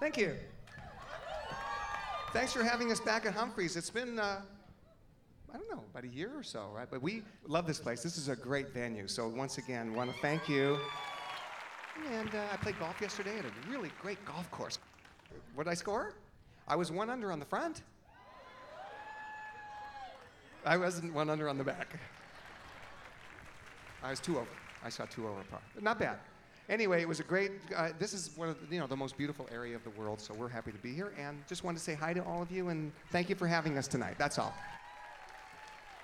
Thank you. Thanks for having us back at Humphreys. It's been, uh, I don't know, about a year or so, right? But we love this place. This is a great venue. So once again, want to thank you. And uh, I played golf yesterday at a really great golf course. What did I score? I was one under on the front. I wasn't one under on the back. I was two over. I shot two over par. Not bad. Anyway, it was a great. Uh, this is one of the, you know the most beautiful area of the world, so we're happy to be here. And just wanted to say hi to all of you and thank you for having us tonight. That's all.